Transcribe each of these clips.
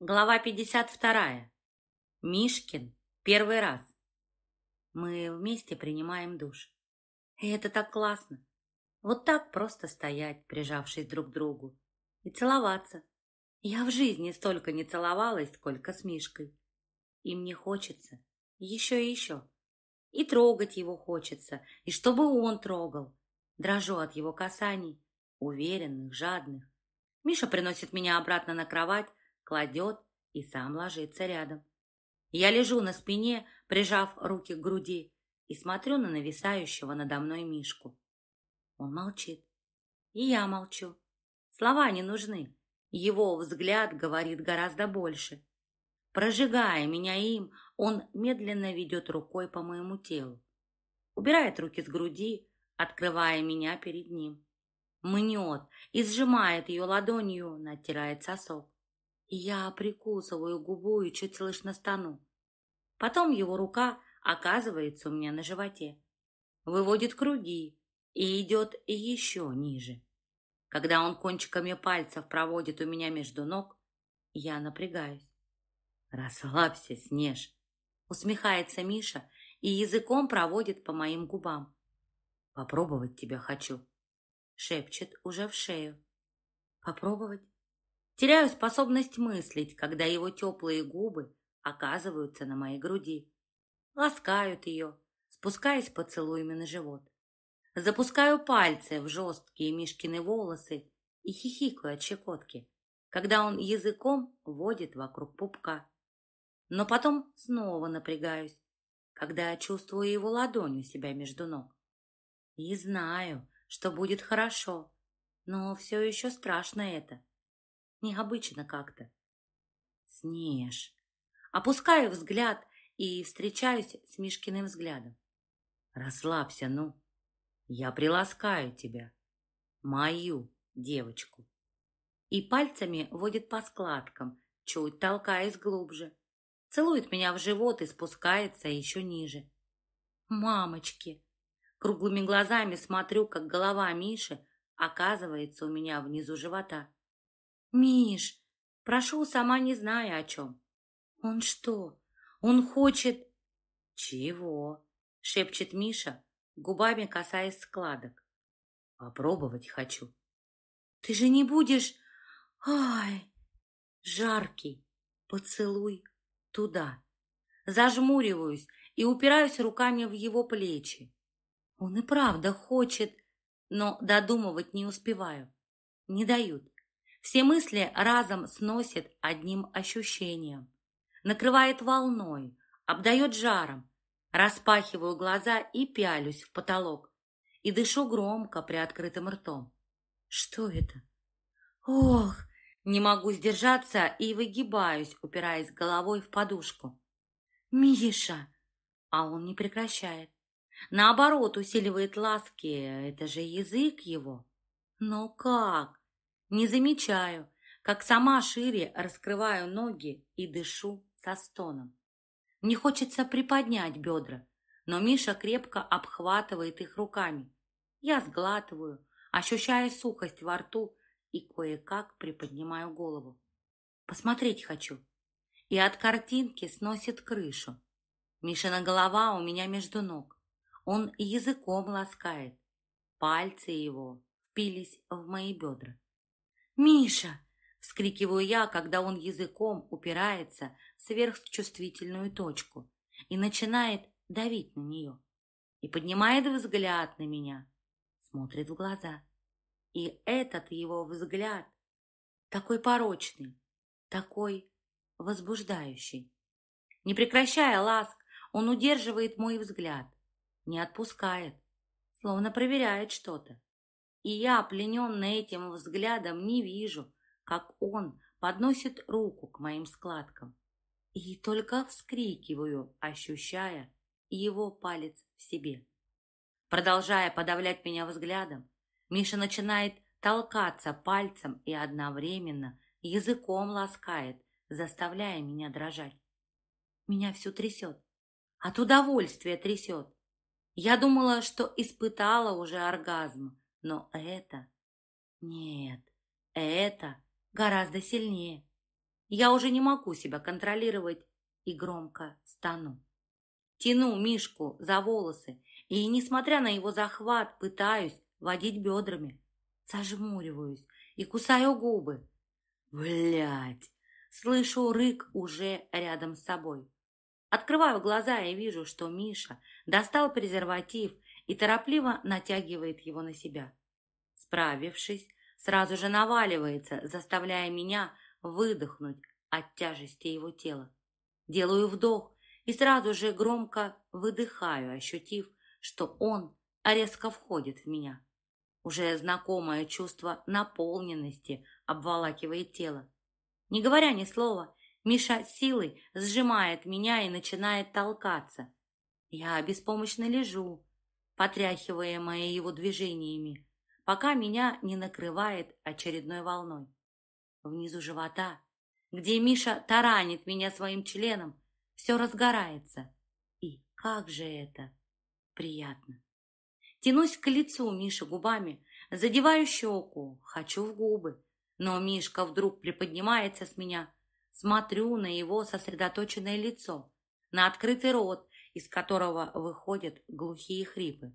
Глава 52. Мишкин. Первый раз. Мы вместе принимаем душ. И это так классно. Вот так просто стоять, прижавшись друг к другу. И целоваться. Я в жизни столько не целовалась, сколько с Мишкой. И мне хочется. Еще и еще. И трогать его хочется. И чтобы он трогал. Дрожу от его касаний. Уверенных, жадных. Миша приносит меня обратно на кровать, кладет и сам ложится рядом. Я лежу на спине, прижав руки к груди, и смотрю на нависающего надо мной Мишку. Он молчит. И я молчу. Слова не нужны. Его взгляд говорит гораздо больше. Прожигая меня им, он медленно ведет рукой по моему телу. Убирает руки с груди, открывая меня перед ним. Мнет и сжимает ее ладонью, натирает сосок. Я прикусываю губу и чуть слышно стану. Потом его рука оказывается у меня на животе. Выводит круги и идет еще ниже. Когда он кончиками пальцев проводит у меня между ног, я напрягаюсь. «Расслабься, Снеж!» Усмехается Миша и языком проводит по моим губам. «Попробовать тебя хочу!» Шепчет уже в шею. «Попробовать?» Теряю способность мыслить, когда его теплые губы оказываются на моей груди. Ласкают ее, спускаясь поцелуями на живот. Запускаю пальцы в жесткие Мишкины волосы и хихикаю от щекотки, когда он языком водит вокруг пупка. Но потом снова напрягаюсь, когда чувствую его ладонь у себя между ног. И знаю, что будет хорошо, но все еще страшно это. Необычно как-то. Снеж. Опускаю взгляд и встречаюсь с Мишкиным взглядом. Расслабься, ну. Я приласкаю тебя. Мою девочку. И пальцами водит по складкам, чуть толкаясь глубже. Целует меня в живот и спускается еще ниже. Мамочки! Круглыми глазами смотрю, как голова Миши оказывается у меня внизу живота. «Миш, прошу, сама не зная о чем». «Он что? Он хочет...» «Чего?» — шепчет Миша, губами касаясь складок. «Попробовать хочу». «Ты же не будешь...» «Ай!» Жаркий поцелуй туда. Зажмуриваюсь и упираюсь руками в его плечи. Он и правда хочет, но додумывать не успеваю. Не дают. Все мысли разом сносит одним ощущением. Накрывает волной, обдает жаром. Распахиваю глаза и пялюсь в потолок. И дышу громко, приоткрытым ртом. Что это? Ох, не могу сдержаться и выгибаюсь, упираясь головой в подушку. Миша! А он не прекращает. Наоборот, усиливает ласки. Это же язык его. Но как? Не замечаю, как сама шире раскрываю ноги и дышу со стоном. Мне хочется приподнять бедра, но Миша крепко обхватывает их руками. Я сглатываю, ощущая сухость во рту и кое-как приподнимаю голову. Посмотреть хочу. И от картинки сносит крышу. Мишина голова у меня между ног. Он языком ласкает. Пальцы его впились в мои бедра. «Миша!» — вскрикиваю я, когда он языком упирается в сверхчувствительную точку и начинает давить на нее. И поднимает взгляд на меня, смотрит в глаза. И этот его взгляд такой порочный, такой возбуждающий. Не прекращая ласк, он удерживает мой взгляд, не отпускает, словно проверяет что-то. И я, плененная этим взглядом, не вижу, как он подносит руку к моим складкам. И только вскрикиваю, ощущая его палец в себе. Продолжая подавлять меня взглядом, Миша начинает толкаться пальцем и одновременно языком ласкает, заставляя меня дрожать. Меня всю трясет. От удовольствия трясет. Я думала, что испытала уже оргазм, но это... Нет, это гораздо сильнее. Я уже не могу себя контролировать и громко стану. Тяну Мишку за волосы и, несмотря на его захват, пытаюсь водить бедрами. Зажмуриваюсь и кусаю губы. Блять! Слышу рык уже рядом с собой. Открываю глаза и вижу, что Миша достал презерватив и торопливо натягивает его на себя. Справившись, сразу же наваливается, заставляя меня выдохнуть от тяжести его тела. Делаю вдох и сразу же громко выдыхаю, ощутив, что он резко входит в меня. Уже знакомое чувство наполненности обволакивает тело. Не говоря ни слова, Миша силой сжимает меня и начинает толкаться. Я беспомощно лежу, потряхиваемая его движениями, пока меня не накрывает очередной волной. Внизу живота, где Миша таранит меня своим членом, все разгорается. И как же это приятно! Тянусь к лицу Миши губами, задеваю щеку, хочу в губы. Но Мишка вдруг приподнимается с меня. Смотрю на его сосредоточенное лицо, на открытый рот, из которого выходят глухие хрипы.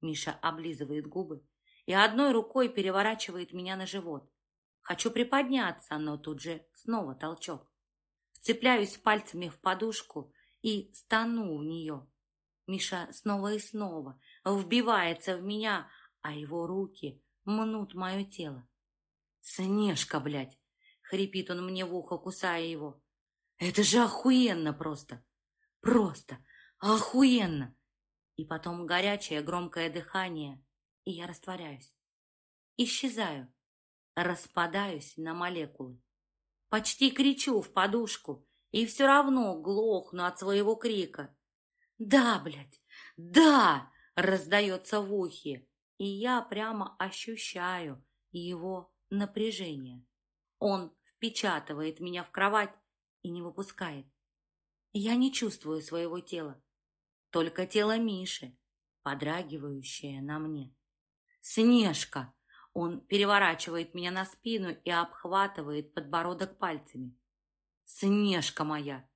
Миша облизывает губы и одной рукой переворачивает меня на живот. Хочу приподняться, но тут же снова толчок. Вцепляюсь пальцами в подушку и стану в нее. Миша снова и снова вбивается в меня, а его руки мнут мое тело. «Снежка, блядь!» — хрипит он мне в ухо, кусая его. «Это же охуенно просто! Просто охуенно!» И потом горячее громкое дыхание, и я растворяюсь. Исчезаю, распадаюсь на молекулы. Почти кричу в подушку, и все равно глохну от своего крика. «Да, блядь, да!» — раздается в ухе, и я прямо ощущаю его напряжение. Он впечатывает меня в кровать и не выпускает. Я не чувствую своего тела, только тело Миши, подрагивающее на мне. «Снежка!» Он переворачивает меня на спину и обхватывает подбородок пальцами. «Снежка моя!»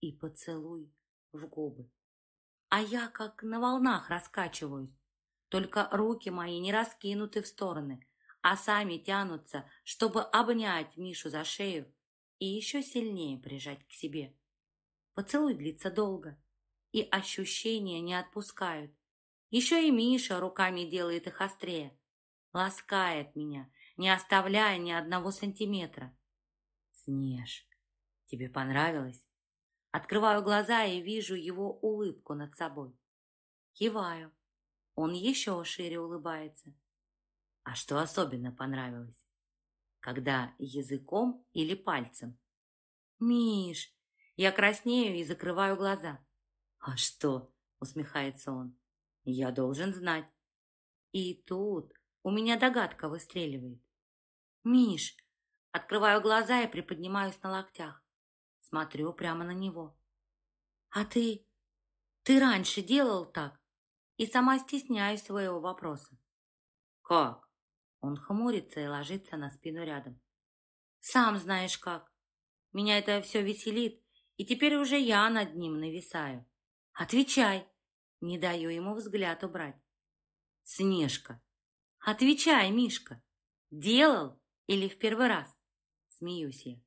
И поцелуй в губы. А я как на волнах раскачиваюсь. Только руки мои не раскинуты в стороны, а сами тянутся, чтобы обнять Мишу за шею и еще сильнее прижать к себе. Поцелуй длится долго, и ощущения не отпускают. Еще и Миша руками делает их острее, ласкает меня, не оставляя ни одного сантиметра. Снеж, тебе понравилось? Открываю глаза и вижу его улыбку над собой. Киваю. Он еще шире улыбается. А что особенно понравилось? Когда языком или пальцем? Миш, я краснею и закрываю глаза. А что? Усмехается он. Я должен знать. И тут у меня догадка выстреливает. Миш, открываю глаза и приподнимаюсь на локтях. Смотрю прямо на него. А ты... Ты раньше делал так? И сама стесняюсь своего вопроса. Как? Он хмурится и ложится на спину рядом. Сам знаешь как. Меня это все веселит, и теперь уже я над ним нависаю. Отвечай. Не даю ему взгляд убрать. Снежка. Отвечай, Мишка. Делал или в первый раз? Смеюсь я.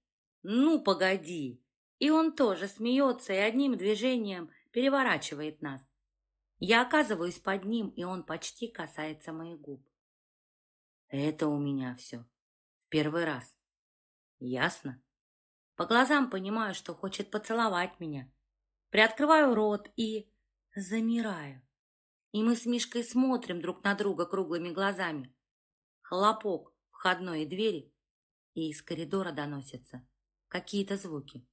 Ну, погоди. И он тоже смеется и одним движением переворачивает нас. Я оказываюсь под ним, и он почти касается моих губ. Это у меня все. В первый раз. Ясно? По глазам понимаю, что хочет поцеловать меня. Приоткрываю рот и замираю. И мы с Мишкой смотрим друг на друга круглыми глазами. Хлопок входной двери, и из коридора доносятся какие-то звуки.